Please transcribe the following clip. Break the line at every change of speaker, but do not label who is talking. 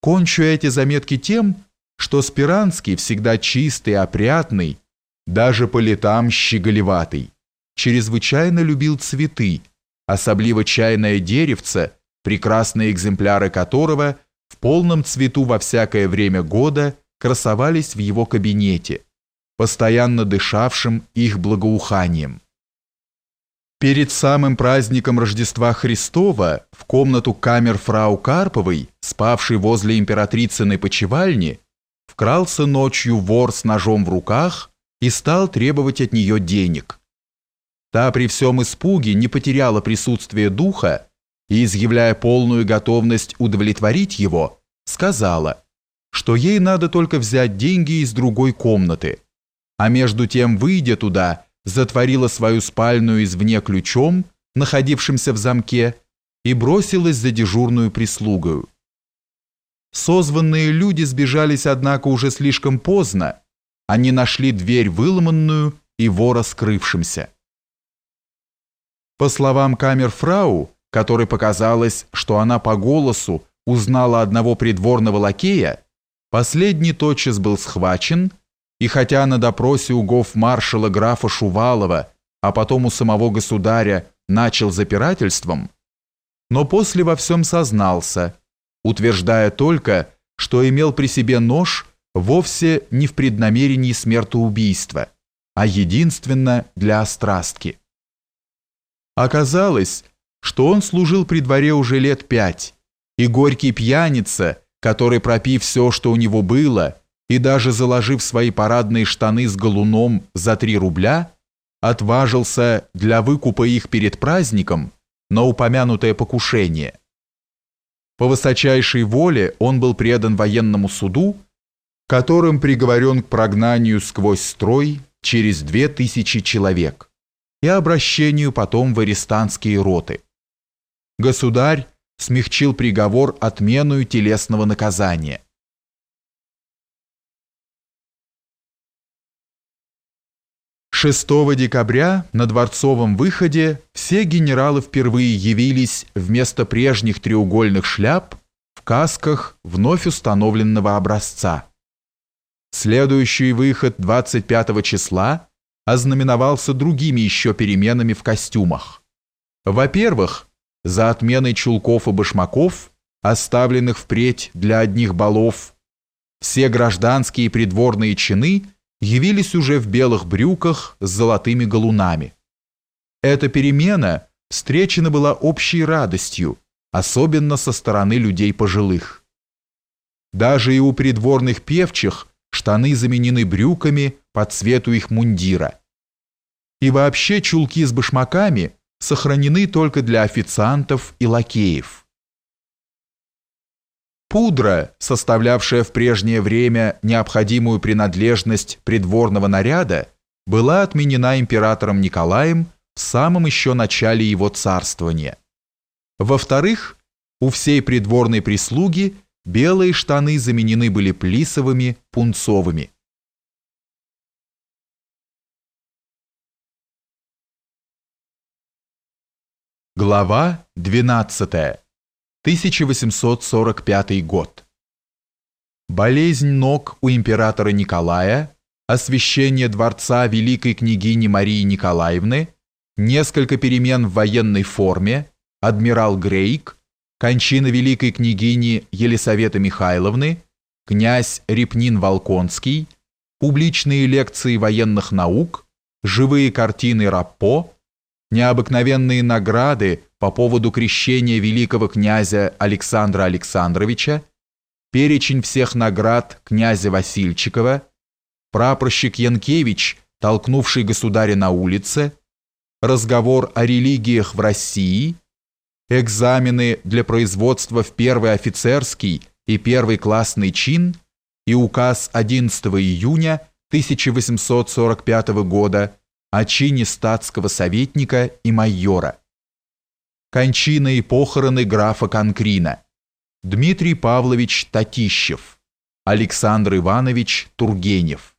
Кончу эти заметки тем, что Спиранский всегда чистый, опрятный, даже по летам щеголеватый, чрезвычайно любил цветы, особливо чайное деревце, прекрасные экземпляры которого в полном цвету во всякое время года красовались в его кабинете, постоянно дышавшим их благоуханием. Перед самым праздником Рождества Христова в комнату камер фрау Карповой, спавшей возле императрицыной почевальни, вкрался ночью вор с ножом в руках и стал требовать от нее денег. Та при всем испуге не потеряла присутствие духа и, изъявляя полную готовность удовлетворить его, сказала, что ей надо только взять деньги из другой комнаты, а между тем, выйдя туда, затворила свою спальную извне ключом, находившимся в замке, и бросилась за дежурную прислугою. Созванные люди сбежались, однако, уже слишком поздно. Они нашли дверь выломанную и вора скрывшимся. По словам камерфрау, которой показалось, что она по голосу узнала одного придворного лакея, последний тотчас был схвачен и хотя на допросе у гоф-маршала графа Шувалова, а потом у самого государя начал запирательством, но после во всем сознался, утверждая только, что имел при себе нож вовсе не в преднамерении смертоубийства, а единственно для острастки. Оказалось, что он служил при дворе уже лет пять, и горький пьяница, который, пропив все, что у него было, и даже заложив свои парадные штаны с галуном за три рубля, отважился для выкупа их перед праздником на упомянутое покушение. По высочайшей воле он был предан военному суду, которым приговорен к прогнанию сквозь строй через две тысячи человек и обращению потом в арестантские роты. Государь смягчил приговор отменою телесного наказания. 6 декабря на Дворцовом выходе все генералы впервые явились вместо прежних треугольных шляп в касках вновь установленного образца. Следующий выход 25 числа ознаменовался другими еще переменами в костюмах. Во-первых, за отменой чулков и башмаков, оставленных впредь для одних балов, все гражданские и придворные чины – явились уже в белых брюках с золотыми галунами. Эта перемена встречена была общей радостью, особенно со стороны людей пожилых. Даже и у придворных певчих штаны заменены брюками по цвету их мундира. И вообще чулки с башмаками сохранены только для официантов и лакеев. Пудра, составлявшая в прежнее время необходимую принадлежность придворного наряда, была отменена императором Николаем в самом еще начале его царствования. Во-вторых, у всей придворной прислуги белые штаны заменены были плисовыми, пунцовыми. Глава двенадцатая. 1845 год. Болезнь ног у императора Николая, освящение дворца великой княгини Марии Николаевны, несколько перемен в военной форме, адмирал Грейк, кончина великой княгини Елисаветы Михайловны, князь Репнин Волконский, публичные лекции военных наук, живые картины Раппо, необыкновенные награды по поводу крещения великого князя Александра Александровича, перечень всех наград князя Васильчикова, прапорщик Янкевич, толкнувший государя на улице, разговор о религиях в России, экзамены для производства в первый офицерский и первый классный чин и указ 11 июня 1845 года о чине статского советника и майора. Кончина и похороны графа Конкрина. Дмитрий Павлович Татищев. Александр Иванович Тургенев.